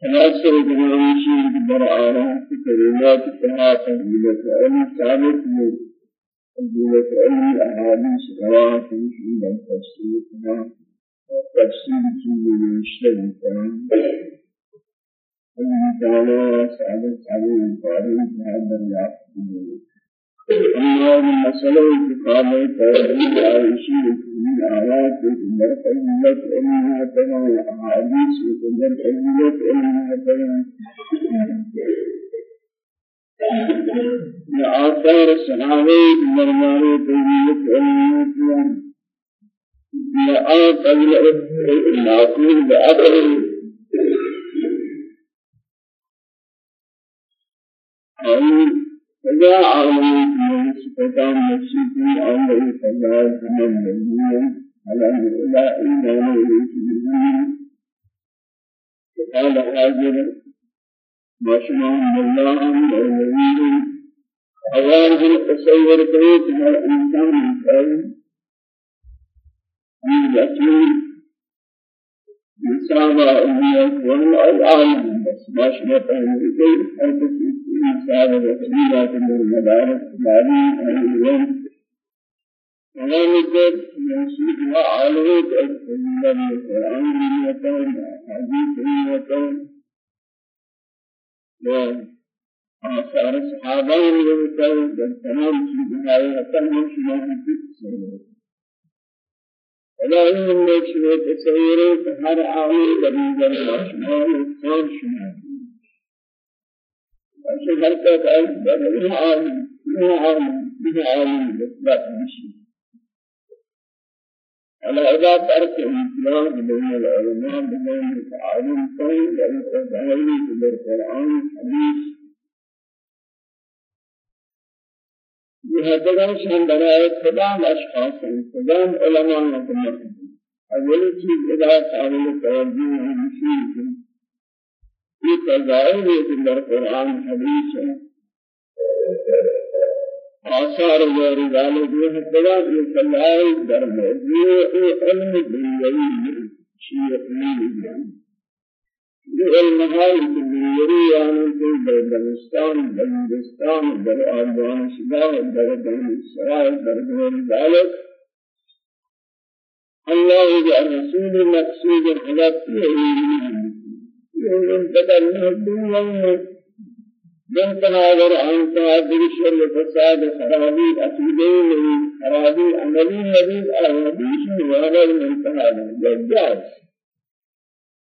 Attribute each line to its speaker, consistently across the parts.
Speaker 1: تناسل جنانشي بر آراء كلمات تها فضيلة علم ثابت من فضيلة علم أحاديث رواه في من تفسير تها تفسير يشتري تها الله تعالى سعادة عليه الفارغ هذا اليافع أما المسألة انتقال توحيد عائشة من آيات من فضيلة علمها تمام أحاديث من فضيلة علمها تمام آثار الصحابة مرمان فضيلة علمها تمام يا آيات المعقول بأثر أي فجاء عالم سكتان مسجد أمر فجاء من نبي على إلى إيمان إليه فقال حاضر ما شاء الله والنبي أوان التصور كيف هذا الإنسان يفعل من يسير إنسان أمية وهو العالم بس ما شاء الله إنسان وسيلة من المدارس الإسلامية اليوم وذلك يوصيها عليه السنة من القرآن بالوطن حديث بالوطن وآثار الصحابة بالوطن والتمام في بهاي أتم شما في ولا يمكن أن يشوف تصويره هر عامل بديل الأشمال الإنسان شما حركة أن بدل عالم من عالم من عالم بس مشي على إذا ترك الإسلام بين العلماء بين العالم كون بين التعليم في القرآن الحديث يهددان شان برای کدام اشخاص ہیں کدام علماء ہیں اولی چیز اذا تعامل توجیہ ہے یہ فضائل ہے کہ در قرآن حدیث ہے آثار غیر ذلك یہ بڑا یہ فضائل در موضوع علم دنیوی شیء علم یہ علم ہے دنیوی یعنی کہ در بلستان در ہندوستان در آبان شدہ در دن سرائے در غیر ذلك الله جعل رسول مقصود الحلق علم من بدل الدنيا من تناظر عن تناظر الشر فساد خرابي أكيدين خرابي عملي نبي أهديش وأنا من تناظر جاز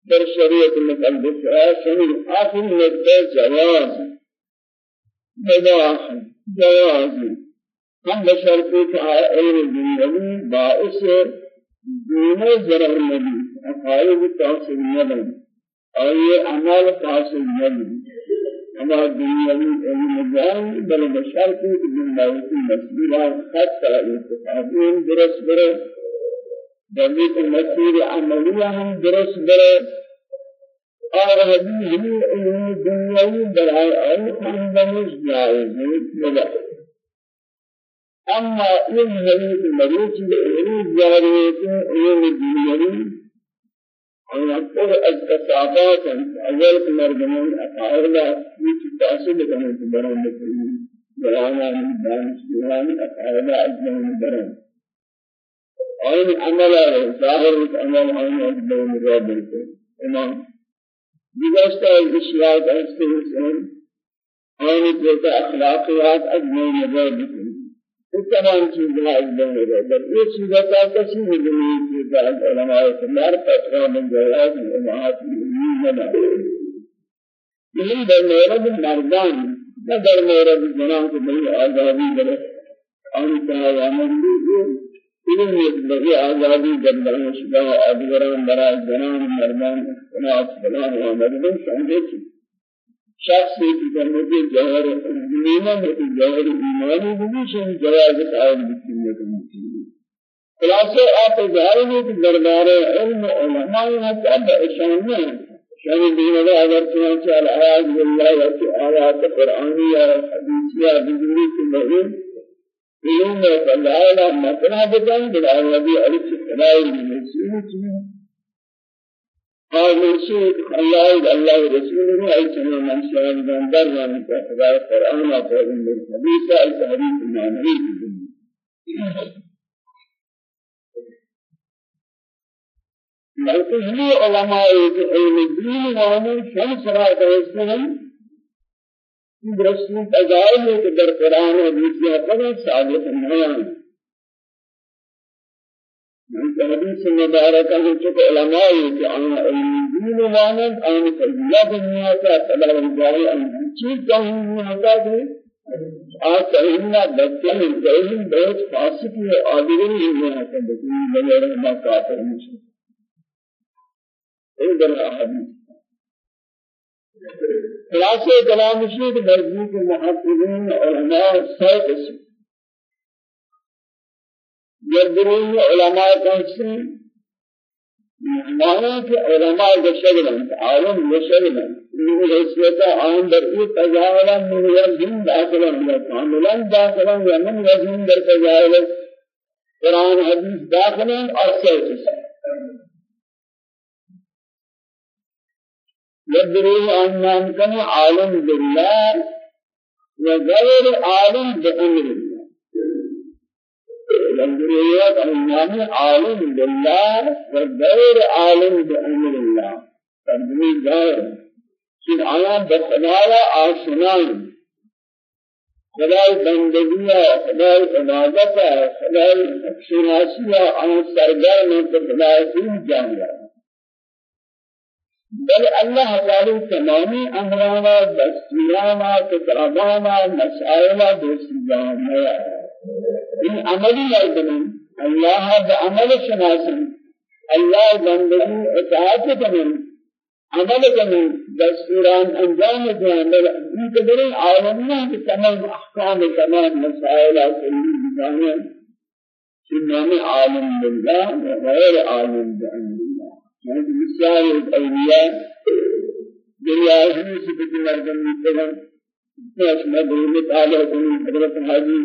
Speaker 1: در شريعة المقدس آسن آخر نقطة جواز. مباح جواز. هم بشرط علم الدنيا باعث دون ضرر نبي. أقارب تاثر نبي. اور یہ عمل حاصل نہیں اما دنیاوی علم جان بل بشرط کہ دنیاوی مسئلہ حتی اتفاقین درست برے دلیت مسیر عملیہ ہم درست برے اور حدیث علم دنیاوی برائے اور بنش جائز ہے اما علم حدیث مریض علم جاری ہے کہ علم دنیاوی أكثر التصابات أول مردمان أقارب في تأصيل كانوا تبرون بكل بلانا من دانش بلانا أقارب أجمعين برون أين عمل ظاهر عمل أين أجمع مرابط إمام. بجاشتا الإشياء أستهزئون أين جزء أخلاقيات أجمع مرابط تمام چیزیں اجبن ہے بل یہ چیزیں کا کسی بھی نہیں کہ بعض علماء سمار فتوا من جواز امہات نہیں یہی در مورد مردان نہ در مورد جنان کو بڑی آزادی بڑے آن کا عمل علم لگی آزادی در بران شدہ و آدگران برای جنان مردان اختلاف بلان و مردان سمجھے چیز شخص کی جنت جوہر ایمان ہے جوہر ایمانی بھی شان جواز قائم بکنے کو خلاصہ آپ ظاہر ہے کہ دربار علم علماء حسب اشان میں شان دین کا اگر چنانچہ الایات بالله و آیات قرآنیہ حدیثیہ بجلی کی مہم علم فلالا مطلب بتاؤں بلا نبی علیہ السلام نے مرشد الله الله رسوله أي سنة من جندر من خدا القرآن وقرآن الحديث أي حديث المعنوي بلکہ ہمیں علماء علم الدین وہاں شمس را کہتے ہیں درستی تجائل ہے کہ در قرآن قدر ثابت نہیں من حدیث مبارکہ ہے چکہ علماء کہ علم الدین وانند آن تجلیہ دنیا کا صدر رجائی آن چیز کہیں نہیں ہوتا کہ آج تہینا بچے ہیں تہین بہت فاسقی ہے ہی نہیں ہوتا بکلی لگے رہنا کافر مشکل عند الأحاديث خلاصة كلام الشيخ نزدیک المحققين علماء سات اسم يدرون علماء كنسي معنى کہ علماء بشغلن عالم بشغلن من حیثیت عام در ای تجاولا من یزین داخلا یا کاملا داخلا یا من یزین در تجاولا قرآن حدیث داخلا اور سیت يدريه أن نامكن عالم بالله وغير عالم بأمر أن نام عالم بالله وغير عالم بأمر الله. تدري غير. شن آیا بخدایا آشنان خدای بندگی خدای عبادت خدای شناسی آن سرگرم خدای سین جانگا بل الله تعالی تمامی امرانا دستورانا کتابانا مسائل دوستیانا این عملی مردمن الله بعمل شناسن الله بندگی اطاعت کنن عمل کنن دستوران انجام دیں بل این قدر عالمنا کہ تمام احکام تمام مسائل کلی بجانے شنام عالم بالله وغير عالم بأمر يعني بسیار الأولياء دنیا ہی صفت مردم مستقر اس مدرمت آلہ کنی حضرت حاجی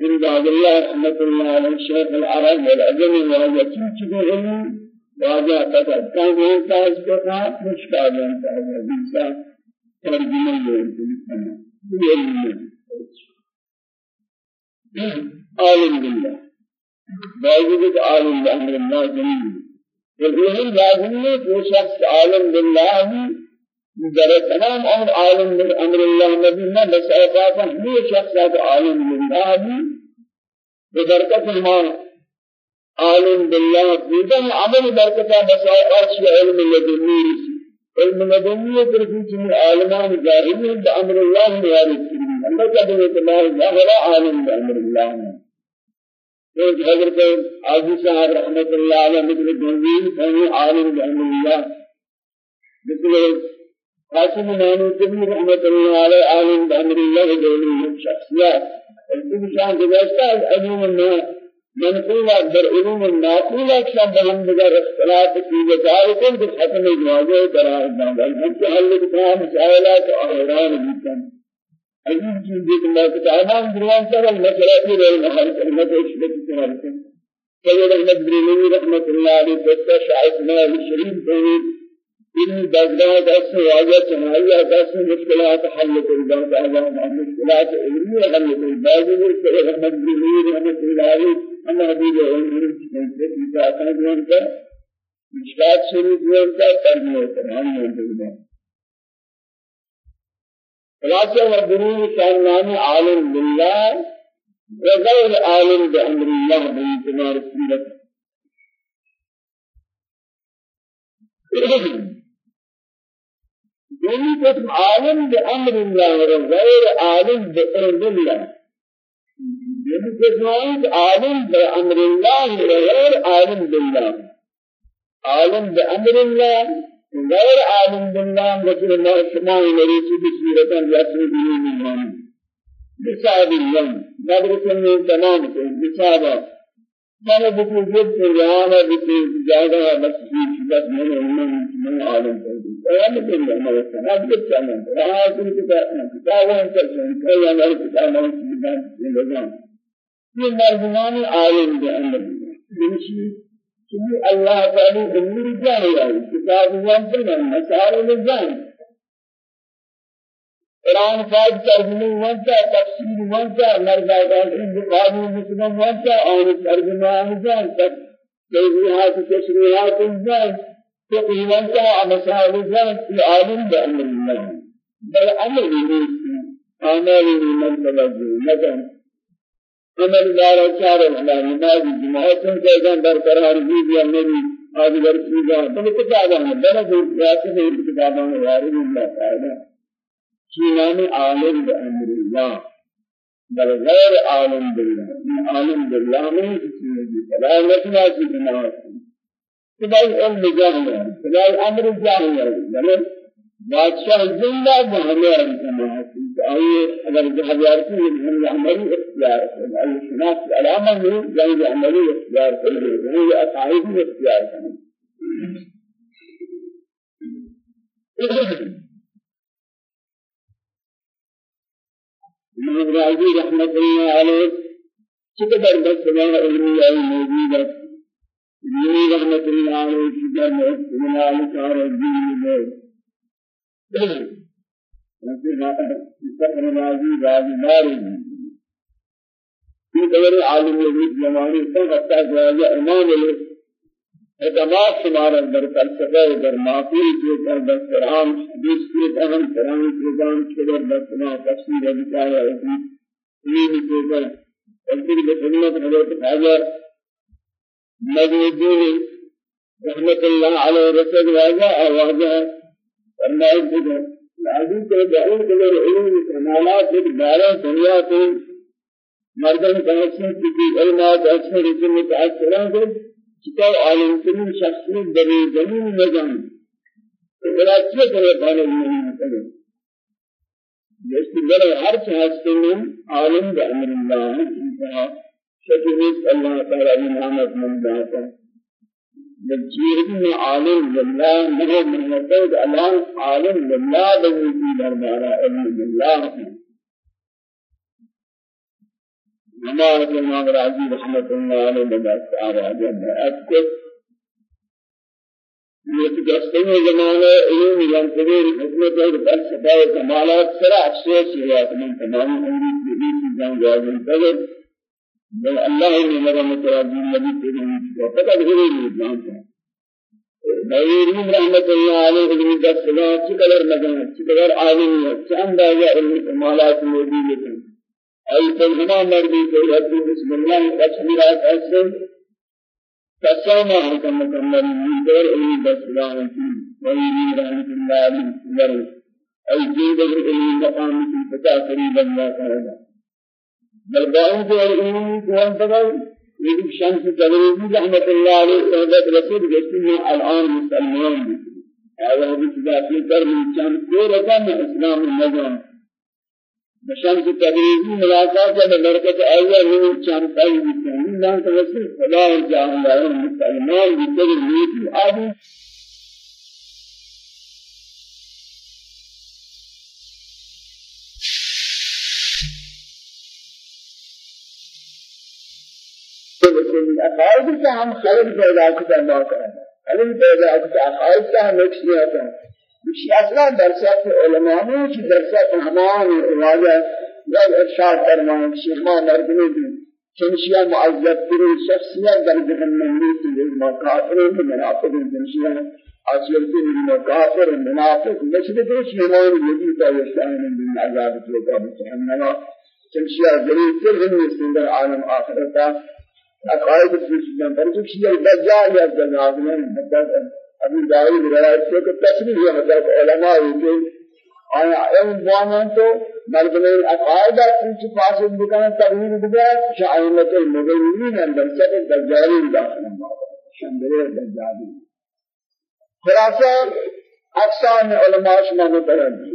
Speaker 1: بعد الله رحمة الله على الشيخ العرب والعجم وهذا تيجي علم واجه قد كان ينتهز بها مشكلة ينتهز الإنسان ترجمة ينتهز عالم بالله باوجود عالم بأمر الله جميل. وإذن لازم ہے کہ شخص عالم بالله در تمام أمر عالم بالامر الله نبی نہ بس اوقات ہمیں شخص عالم بالله بھی بدرکت ما عالم بالله بدن عمل برکت بس اوقات علم لدنی علم لدنی ترکی چنی عالمان جاہلین بامر الله نیارت اللہ کا دعوت اللہ عالم بامر الله ایک حضرت عاجی صاحب رحمت اللہ علیہ جنوین فہمی عالم بحمد اللہ مثل قاسم نانو تبنی رحمت اللہ علیہ عالم دولي شخصیات ایسی بشان گزشتہ از علوم منقولة در علوم الناقولة شان بهم بگر اختلاف في كل ختم جوازه قرار دان الحمد لله تمام مسائلات احرام بيتن ہے کہ میں کتابان دروان سر المسئلہ کی رہے محل کلمت اشبت سنالت سید احمد بریلوی رحمت اللہ علیہ دستا شاعت مال شریف إن دزگاہ دست واجہ چنائیہ دست مشکلات حل کر دار تعالی مشکلات علمی حل کر سید احمد بریلوی رحمت اللہ علیہ ہم حبیب علمی سے کتابان دروان کر مشکلات شریف میں کا کرنے موجود ہے خلاصة والدليل كان نام عالم بالله. وغير عالم بأمر الله باعتبار السيرة دونی قسم عالم بأمر الله وغير عالم بأمر الله. دونی قسم عالم بأمر الله وغير عالم بالله عالم بأمر الله غير عالم بالله رسول الله سماع مريسي بسيرة يسر به من من بسعب اليوم مدرسة من تمام بسعب كان بكل جد بس في شبت من من عالم قرآن پاک ترجمه وانتا تفسیر وانتا مرزا قاسم بخاری مسلم وانتا آن ترجمه آنجان تک تیزیحات تشریحات جان فقه وانتا مسائل جان في عالم بأمر الله بل أمر الله آمال من توجه مثلا عمل دار چار على نماز جماعت کے جان برقرار بھی بھی نبی آج برسی جان بل کتاباں بڑا دور رات میں کتاباں یار اللہ تعالی شینان عالم بأمر الله بل غير عالم بالله. عالم بالله من نسمع في جماعت كذا علم جاهل كذا أمر جاهل بادشاہ زندہ بہنے جماعت. آئیے اگر جہاں یارتی ہے ہم عملی اختیار کریں آئیے شناخت علامہ میں جائیں عملی اختیار کریں یہ عقائد اختیار کریں امام راضی رحمت اللہ علیہ چقدر بس سبحان علمی آئی موجود ہے یہ رحمت اللہ علیہ کی در میں استعمال کار الدین سفر راضی راضی داری في دور عالم الذي زمانه تک جاء امام اعتماد شمار در فلسفه در معقول کے در قرآن حدیث کے اہم قرآن کے دان کے در سنا تفسیر بتایا ہے یہ کے در تفسیر بسنت حضرت خواجہ نجم الدین رحمت اللہ علیہ رسول واجہ آواجہ فرمائے کہ لازم کے بہت بڑے علم کمالات ایک بارہ دنیا کو مردن تحسن کی علمات اچھے رسم متأثران کو چکا عالم ترین شخصیت بری زمین نظام بڑا اچھے طرح پانے نہیں کرے جس بڑے ہر چاہتے ہیں عالم بأمر اللہ انتہا شکریت اللہ تعالی نعمت من داتا بجيرنا عالم بالله نه من يقول الان عالم بالله بني دربارا علم بالله وما الإمام راضي رحمة الله عليه بدأت آواز أذكر يتجسم زمانه علم ينتظر حكمة الفلسفة وكمالات سرع أفسوس من تمام أمريك بإيش جان جاهز بل الله نے میرا متراجم نبی تیرے فقط غیر الاسلام ہے غیر رحمت اللہ علیہ ابن دسلا چقدر مدن چقدر عالم ہے چند آیا علم کمالات موجود ای ترجمہ مردی کو رب بسم اللہ تشمیرات اصل تسامہ حکم مکمل دور علم دسلا غیر رحمت اللہ علیہ ای جیدر علم مقام کی پتا قریبا اللہ تعالی بل باوجود علم كون تبعي يجب شمس تبريزي رحمة الله عليه صحبة رسول جسمه الآن مسلمان هذا حديث ذاتي كر من شمس دور رقم إسلام النظام. بشان کی تقریبی ملاقات یا برکت آیا یہ چارپائی ان ہیں تو توسل خدا اور جاہل اور مسلمان دیتے ہیں نیتی آدھی عقائد کہ ہم خلق پیدا کرتا موقع ہیں خلق پیدا کرتا عقائد سے ہم ایک شیعہ مشی أصلا درسات علماء نے کہ درسات ہمان واجہ جب ارشاد فرمائیں شیخ مردمی دی چنشیا معذب تری شخصیت در جہنم میں تھی ما کافر و منافق چنشیا آسیرتی من کافر منافق. مشرک شیمان یدی تا یشان من عذاب تلقى بجهنم چنشیا ذریع تر ہم سندر عالم آخرتا عقائد السنة فرق شيء الدجال يا جناب من حضرت أبي داود روایت سے کہ تصریح ہے حضرت علماء کے آیا علم بوانان تو مردمین عقائد کچھ فاسد بکن تغییر بگا شائمت المغیرین اندر سب دجالین داخل شندر دجالین خلاصہ أقسام علماء شما مترجم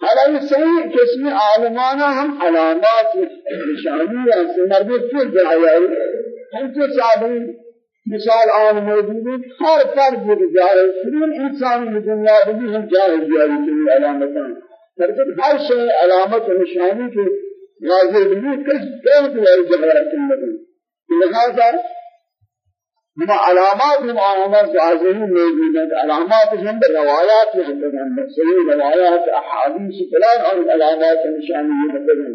Speaker 1: حالا صحیح قسم عالمانا ہم علامات نشانی ہیں مربوط پر جائے ہم کے صاحبی مثال آن موجود ہے ہر فرد یہ جائے سرین انسان کی دنیا بھی ہم جائے جائے کی علامتاں فرق ہر شيء علامت نشانی کے واضح بھی کس طرح کی جگہ رکھنے لہذا من علامات من علامات ظاهرين موجودة علامات عند الروايات عند صحيح روايات أحاديث فلان عن علامات نشانية مثلا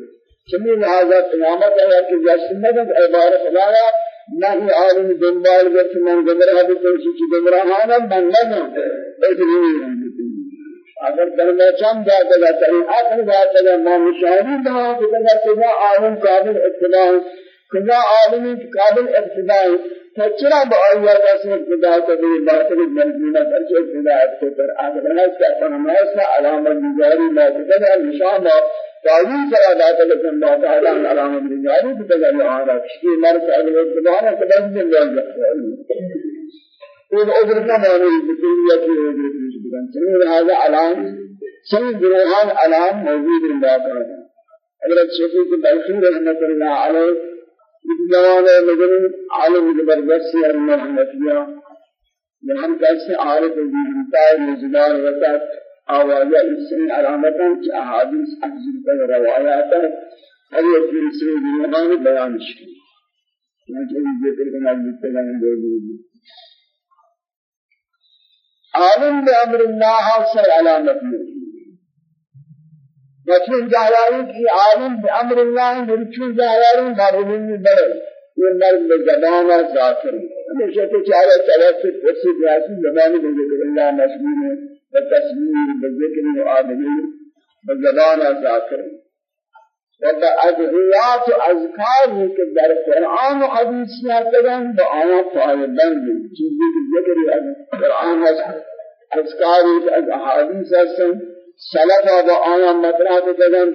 Speaker 1: سمي هذا قيامة يا كي جسمة عبارة فلانا نهي عالم دنبال بس من بس شيء جمرة هانا من لنا إدري اگر درمه چند جاتا جاتا ہے آخر جاتا ہے ما مشاہدی دعا کہ کجا عالم قابل اتباع کجا عالم قابل اتباع فچرا بآیا جیسے ابتدا کبھی باطل مرجونا کرچے ابتدا ابتدا آگر ہے کہ فرمائش علامت نگاری لا تکر نشان تعلیم سرا داتا لکن اللہ تعالی علامت نگاری تکر لعارا کشتی مرس عدل اتباع کبھی من جاتا این عذر کا معنی بکلیہ کی عذر پیش بکن چنین هذا علام چنین گروہان علام موجود اللہ تعالی حضرت شیخی کے بلخی رحمت اللہ علیہ جوان مدن عالم زبردست ہے محمدیہ یہاں کیسے عارف دیتا ہے مزدار وقت آوازہ اس سے علامتاں کہ احادیث پر روایات ہے اور یہ سے دنیا بیان شکی چنانچہ ذکر کرنا جتنے گانے دو دو عالم بأمر الله سے علامت میں وچن جاهلان کی عالم بأمر الله مرچون جاهلان معلوم بڑے یہ مرد بزبان ذاکر. ہمیشہ تو چارہ توسط فرصت راسی زبان بذکر اللہ مشغول ہے بتصویر بذکر آدمی بزبان ذاکر و ادعیات اذکار کہ در قرآن و حدیث یا تگن با آیا فائدن چیزی کہ قرآن ہے اذکار از احادیث هستن سلف و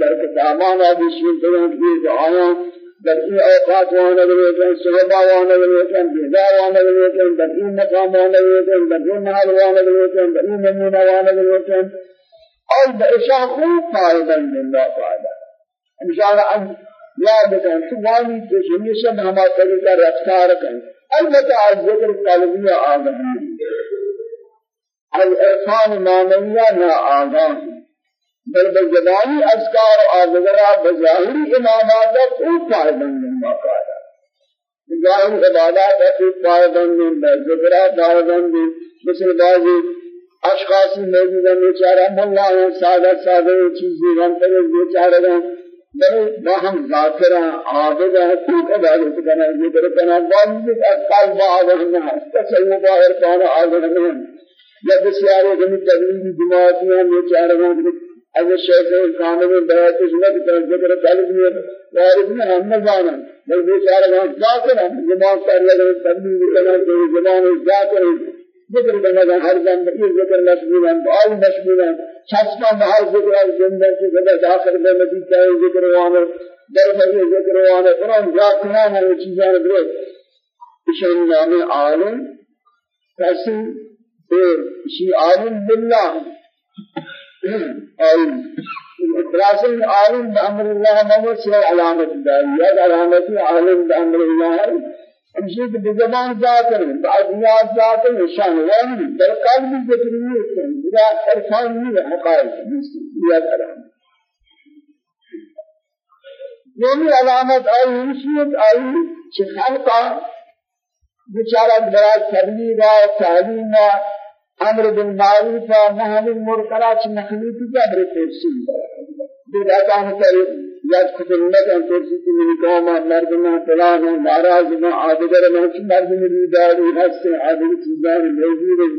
Speaker 1: در کتابان آدیشون کردن که آیا در این أوقات وأنا بلیتن صحبا وأنا بلیتن بیدا وأنا بلیتن در این مقام وأنا بلیتن در این محل وأنا بلیتن در این نمونة وأنا بلیتن اور بإشاء خوب فائدہ من اللہ تعالی انشاءاللہ أن یاد کن تو وانی تو ہمیشہ ہمارا طریقہ رفتار کن البتہ از ذکر قلبیہ آگاہ الارفان معنویہ نا آگاہ بل بزبانی اذکار و آذگرہ بظاہری امامات خوب فائدن من مقالا ظاہر عبادات خوب فائدن من بزگرہ فائدن من مثل بعضی اشخاصی موجود ہیں بیچارہ ملا سادہ سادہ چیزیں ہم بیچارہ ہیں۔ بڑے باہم ذاکرہ عابدہ خوب عبادت کرنا ذکر کرنا بعضی قلب آذر ہیں تصوف عرفان آذر ہیں۔ یا بسیارے زمین تبلیغی جماعتیاں بیچارہ ہیں از شیخ کامل بیعت سنت کا ذکر طالب میں وارد میں ہم نہ جانا بل بیچارہ ہم ذاکر ہم زبان کر لگے تبلیغ کرنا تو زبان ذاکر ذکر کرنا ہر جان یہ ذکر مشغول ہیں آل مشغول ہیں۔ چھسپا ہر ذکر از زندہ سے زیادہ داخل میں مزید چاہے ذکر وأنا در بھئی ذکر وأنا قرآن ذاکران ہیں چیزاں درست اشان نام عالم کسی شی عالم بالله عالم راسل عالم بأمر الله ما هو سوى علامة دارية علامة عالم بأمر الله؟ امشي بزبان ذاكر بعضيات ذاكر نشان وين بل قلب ذكريه بلا عرفان من حقائق يا علامة یعنی علامت آئی نشیت آئی چه خلقا بچارت برای تبلیغ و تعلیم و أمر بالمعروف و نهی عن المنکرات مخلوق جبر تفسیر بدا کام کرے یاد خدمت أن تفسیر من قوم مردنا فلان ناراض ما عادگر ما مرد من داری ہست عادل چیزاں موجود. ہیں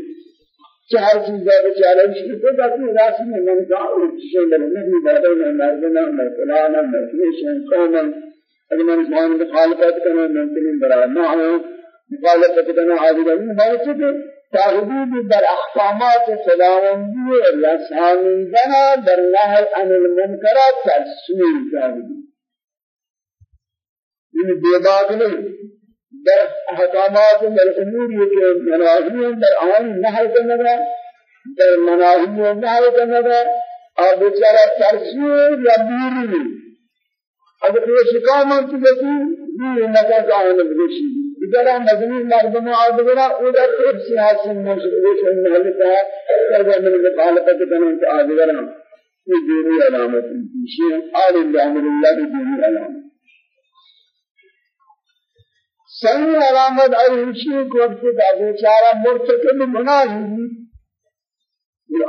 Speaker 1: چار چیزاں بیچارے اس کو جاتی راس میں من کا اور چیزیں نہیں دادا میں مردنا میں فلان میں فلان قوم. اگر من زمان مخالفت کرنا ممکن برا نہ ہو مخالفت کرنا عادل نہیں ہے تحدید در احکامات خداوندی رسانیدن در نهی عن المنکرات ترسیل تحدید این بیداد نہیں در احکامات در امور کے مناہی در آن نهی کرنا در مناہی نهی کرنا اور بیچارہ ترسیل یا بیری اگر یہ شکامت کی بھی نکاح آنے بشی إذا مدني مردم عادنا ولا تفسي حسن مشروش المهلكة كذا من المخالفة كانت عادنا في ديني علامة شيء عالم بأمر الله ديني علامة صحیح علامت ایشی کو وقت کا بیچارہ مرتکب گناہ ہی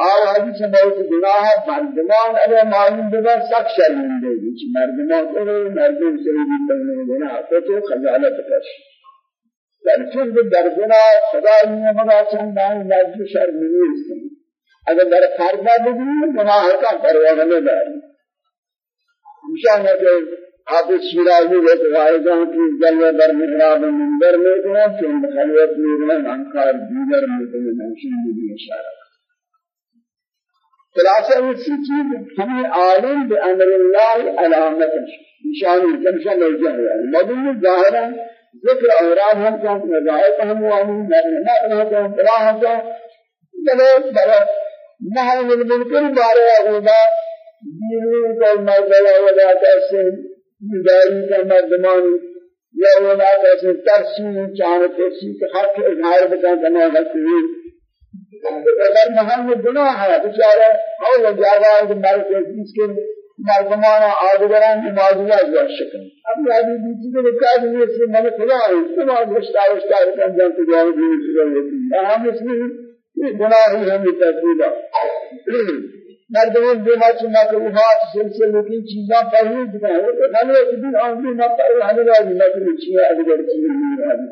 Speaker 1: اور حدیث میں بہت گناہ ہے مردمان اگر معلوم بنا سخت شرمندے ہیں مردمان کو مردوں سے بھی بننے گناہ تو تو خجالت کش لیکن در گناہ خدا نے مگا چندان لاج شرمندے ہیں اگر در فرض بھی گناہ کا پرواہ نہ داری انشاءاللہ کہ آپ شیرازی کے روایتوں کی جلوہ در محراب منبر میں تو چند خلوت میں رہن انکار دیگر میں تو نشین بھی اشارہ خلاصہ اسی چیز ہمیں عالم بأمر اللہ علامت نشانی کمشہ موجہ ہے مدن ظاہرا ذکر اوراد ہم کا نظائت ہم مرحمت ہم کا بلا کا۔ بلے بلے نحن المنکر بارے اغودا دینوں کا مرزلہ ولا تحسن بیداری کا مردمان یا اولا کیسے ترسی چاہنے ترسی کہ حق اظہار بکن کنا غلطی اگر محل میں گناہ ہے بچارہ اور جاگا ہے کہ مرد کے اس کے مردمان آدگران کی معذوریہ جو شکل اب یہ بھی بیچی کے لکھا ہے کہ اس میں خدا ہے تم آج رشتہ رشتہ رکھن جانتے جاؤ بھی کو لیتی ہم اس میں گناہ ہی ہمیں تحصیلہ مردمان دیما چنا کہ وہاں سلسلے کی چیزاں پہلے دکھا ہے تو ہم نے بھی آمدی نہ پر ہمیں راضی نہ کہ چیزیں اگر چیزیں نہیں راضی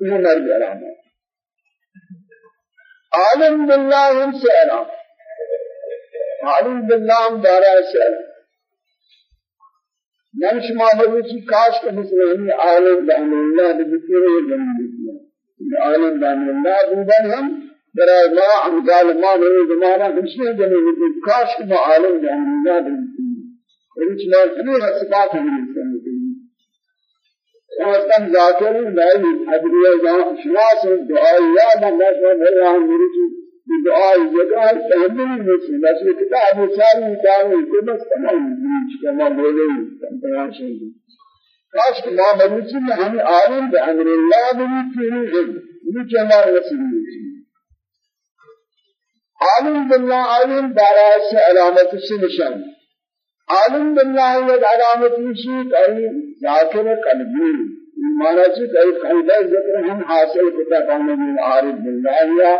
Speaker 1: یہ مرد علامہ عالم باللہ ہم سے علام عالم باللہ ہم دارا سے علام من شما مروچی کاش کہ مسلمانی عالم دان اللہ بذکر جنبی عالم دان اللہ بودن ہم برای ما امثال ما نہیں زمانہ ہمشہ جنے کہ کاش کہ عالم جان نہ دیں ایچ ما ہمیں صفات ہیں وقتاً ذاکر نہیں ادریہ جان شناس دعا یاد اللہ سبحانہ اللہ میری کی دعا جگہ تحمل نہیں بس کتاب ساری دعوی کو بس تمام کما بولے بیان شے کاش کہ ما بنچ میں ہم عالم بامر اللہ بھی تیری ہے یہ کمال رسول عالم بالله عالم دارا سے علامت سے نشان؟ عالم بالله یہ علامت نشی کئی ذاکر قلبی. مانا چی کئی قلب ذکر ہم حاصل کامل من عارف بالله یا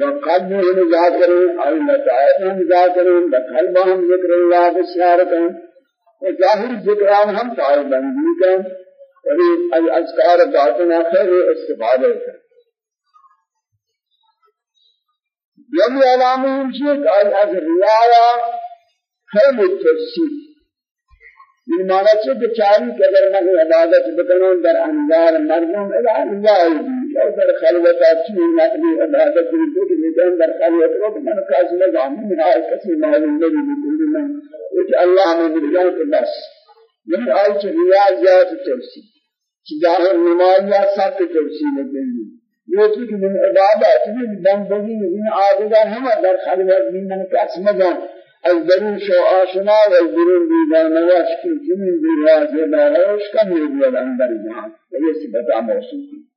Speaker 1: وقلب ہم ذاکر اور نتائب ہم ذاکر بقلب ہم ذکر اللہ بسیارت ہیں ظاہر ذکران ہم فائل بندی کا اور اذکار باطنہ خیر استفادہ ہے یعنی علامه میشه که از ریا خیلی التفسیر این معنی الهی أو در خلوت اچھی نقلی عبادت کرتے کہ میدان در خلوت رو من کاز لگا من آئی کسی معلوم نہیں بکلی من وچ اللہ میں ملگان کے بس. من آئی چه ریاضیات تفسیر چه ظاہر نمائیات سخت تفسیر لگنی یہ کہ من عبادت من بندگی من عابدان ہم در خلوت من قسم جان از درون شو آشنا و از درون دیدان نواش کی زمین دی راز داروش کم یاد اندر جان یہ صفت موصوف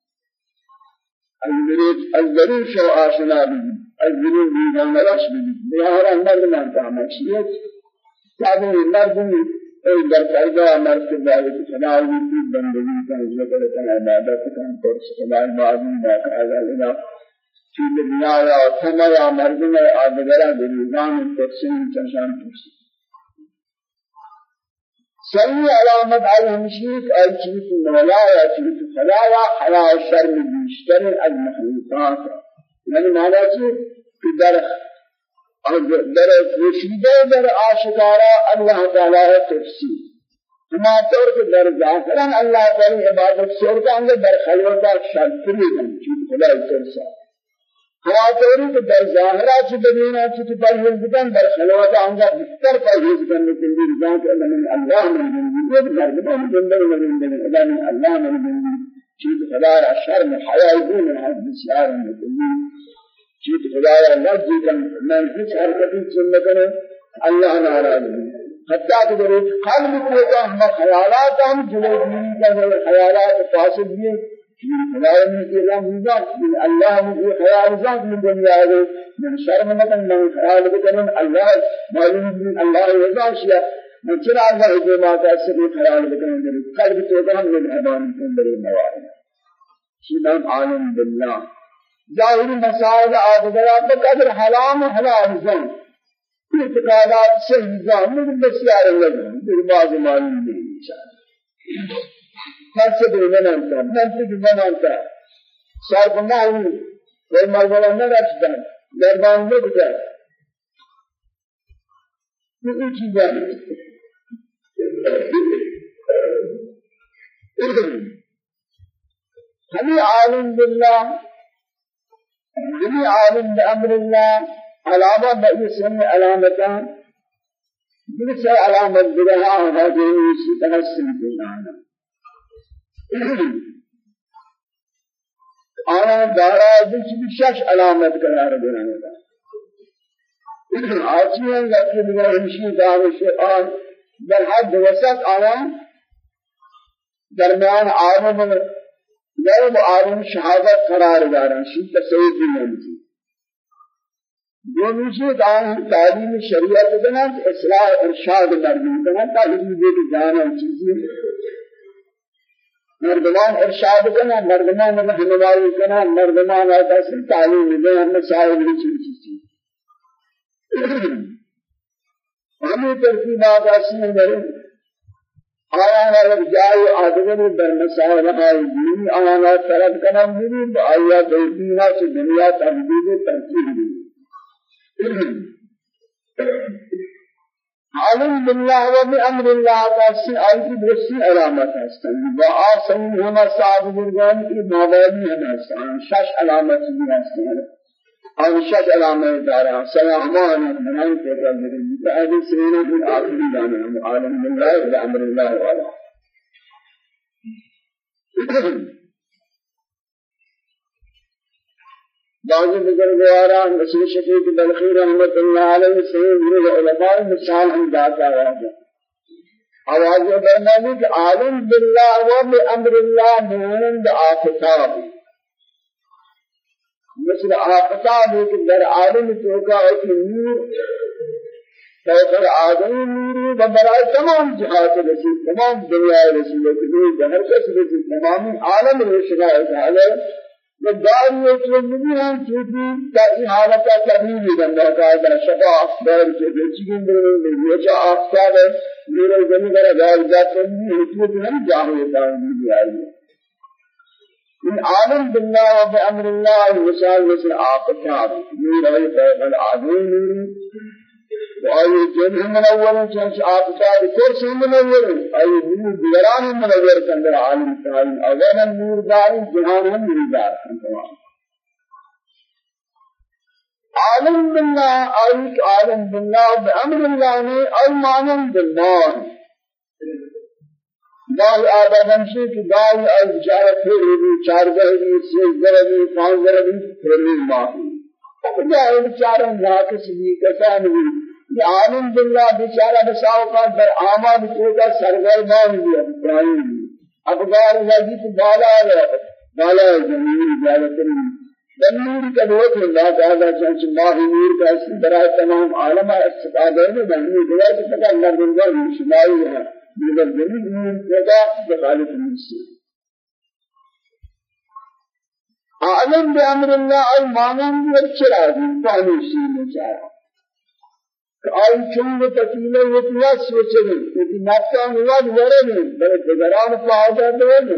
Speaker 1: از از درون شو آشنا بھی از درون دیدان نواش بھی یہ ہر اندر من کا مشیت تابع مردمی ای در پیدا مرد داری که خدای کی بندگی کا ذکر کرنا عبادت کا پر خدای بازی ما کہا لنا چیز دنیا یا سما یا مرد میں آدگرا دنیان تقسیم چشان تقسیم صحیح علامت ہمشیت ای چیز مولا یا چیز خدا یا حیا شرم بیشتر از مخلوقات. یعنی معنی چیز کہ در در پوشیده در آشکارا اللہ تعالی تفسیر. ہما طور کہ در ظاہران اللہ تعالی عبادت سورتا ہم در خلوتا شرطری ہیں چیز خدا ترسا ہما طور کہ در ظاہرہ چی بدینا چی پرہیز بکن در خلوتا ہم بہتر پرہیز بکن لیکن دیر جان کہ اللہ من بندی یہ مردمان بندی من بندی اللہ من بندی چیز خدا شرم حیائی دون حد بسیار من چیت خدایا نزدی کن میں کچھ حرکتی سن کرے اللہ ناراض ہے حتیٰ کہ در قلب کو ہم خیالات ہم جلے دینی کا ہے خیالات فاسد بھی خدایا نے کہ رحم ہوگا اللہ نے خیال ذات من دنیا ہے من شرم نہ کن من خیال کرن اللہ معلوم ہے اللہ رضا شیا چرا اللہ جو ما کا سر خیال بکنے دے قلب تو ہم نے مہربان بندے نوار شنام عالم بالله ظاهر مسائل آدھگرات بقدر حلام حلال زن اعتقادات سے نظام میں بسیار لگن در بعض معلوم نہیں چاہتا فرس بھی منانتا منطق منانتا سار بنا ہی کوئی مرمولا نہ رکھتا دربان میں بتا یہ چیزیں ہمیں عالم باللہ جميع عالم بأمر الله علامة بأسم علامتان بلس علامة بدها هذه تحسن في العالم آنا دارا بچ بشش علامت قرار دینا دا آسمان لکی دیگر ہمشی دارش آن در حد وسط آنا درمیان عالم غیر عالم شهادت قرار دارن شی تصویر نہیں دومیشی دان تعلیم شریعت دنا اصلاح ارشاد مردم دنا تعلیم دے جانا چیزیں مردمان ارشاد کرنا مردمان رہنمائی کرنا مردمان آتا سے تعلیم دے ہم صاحب کی چیز ہمیں ترتیبات اصل میں آیا رب جائے آدگر در مسائل آئی دینی آیا طلب کنم بھی تو آیا دوسینا سے دنیا تحدید ترکیب بھی عالم بالله وبأمر الله تاسي آية برسي علامات هستن. وآسن هما صاحب برغان کی مابادی ہم ہستن شش علامات بھی ہستن اور شش علامات دارا سلامان من کے قدر بعد سنين من آخر دانا عالم بالله وبأمر الله وعلى بعض بزرگواران مثل شفیق بلخی رحمت اللہ علیہ سید گروہ علماء مثال ہم داتا ہے آواز برمانی کہ عالم باللہ و بامر اللہ مونند آفتاب مثل آفتاب ہے کہ در عالم توقع کہ نور فوق آدم نوری و برائے تمام جہات رسول تمام دنیا رسول کہ ہر کس رسول تمام عالم روشنا ہے داری ایک زندگی ہے چیزی تا این حالتا تبیلی بندہ قائدہ شفا أخبار کے بیچگین برنے میں یہ آفتاب. ہے میرے زمین در اگار جاتے ہیں حکمت ہم جاہے داری آئی ان عالم بالله وبأمر الله مثال مثل آفتاب. نور ہے فیغل آدم نوری وآي جن منور چنش آفتاب كرس منور أي نور دیگران منور کندر عالم تعالیم اولا نور دار جهان هم نور دار تمام۔ عالم بالله أي عالم بالله بأمر الله نے أي مانن بالله دال آدم شی کی دال از جار پھر بھی چار گہری سے گہری پانچ گہری پھر بھی ماہی۔ خدا ہے چاروں ناقص بھی کسان بھی۔ عالم باللہ بیچارہ بساو کا در آماد کو کا سرگردان ہوا ابراہیم ابگار لگی تو بالا ہے۔ بالا زمین بالا ترین دنور کا بہت اللہ تعالی چنچ ماہ نور کا اس برائے تمام عالم استفادہ ہے۔ بہنی دعا سے پتہ اللہ دنگا شمائی ہے۔ دیگر زمین نور کا بخالف نسی عالم بأمر الله المعنى والشراء فانو سينه چاہا آئی چنگ تکیلے یتیا سوچنے کہ نفسان واد ورنے بلے دیگران فاہدہ دونے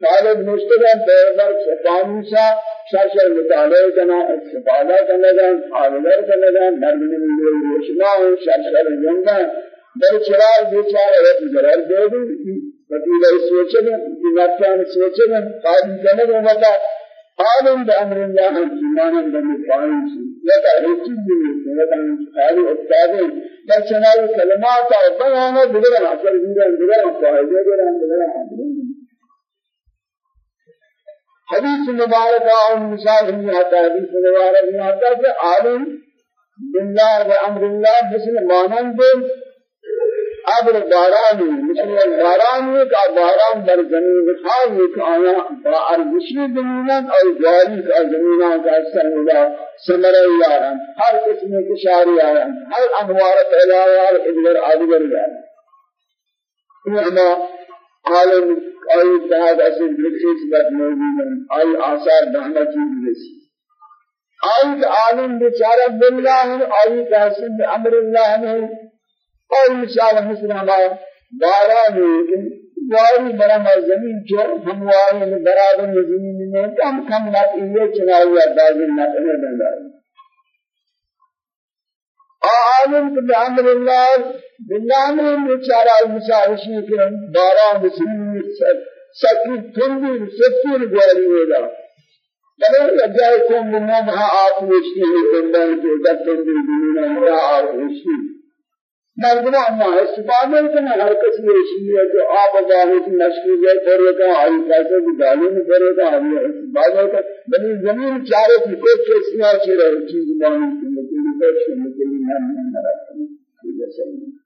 Speaker 1: طالب مستقیم پیغمبر فانوسا شرشر مطالعہ کنا استفادہ کرنا حاضر کرنا مرد من روشنا شرشر جنگا بل چرار بیچارہ وقت ضرر دے دیں فتیلہ سوچنے کہ نفسان سوچنے قائم کرنے کو عالم بأمر الله إيمانا بمقايم لك أريد من لك أن تخالي أستاذين بل شنال كلمات أبنانا بغير عشر بيران بغير فائدة بغير بغير حديث مبارك عن مثال من هذا حديث مبارك من هذا عالم بالله وأمر الله مثل مانند ابر بارانی مثل بارانی کا باران در زمین خاص ایک آیا با ارزشی زمینان اور جاری کا زمینان کا اثر ہوگا سمرے یاران ہر قسم کے شاری یاران ہر انوار پہلا یار ادھر آدھگر یاران اما عالم آئی اتحاد اصل بخشش بات موجود ہیں آئی آثار بہنا چیز رسی. آئی عالم بچارہ باللہ آئی تحسن بأمر اللہ میں اور مثال مثل ہمارا باران واری برام زمین جو ہم واری برابر زمین میں کم کم نہ یہ چنایا دازل نہ کرنے بندہ عالم بأمر الله بالله من بیچارہ مساوشی کے باران زمین سکی تندی سکی گواری ہوگا بلے اجائے کو منہ وہاں آپ وشی ہے تندان جو دکتر دنیا میں آپ مردمان ما استفاده کنه هر کسی رشیه که آب باهی کی مشکوزه کرے کا آئی پیسے کی گالی میں کرے کا آئی استفاده کا بنی زمین چارے کی کوئی چیز ہے چیز بانی کی لیکن کوئی لیے نہ نہ ہے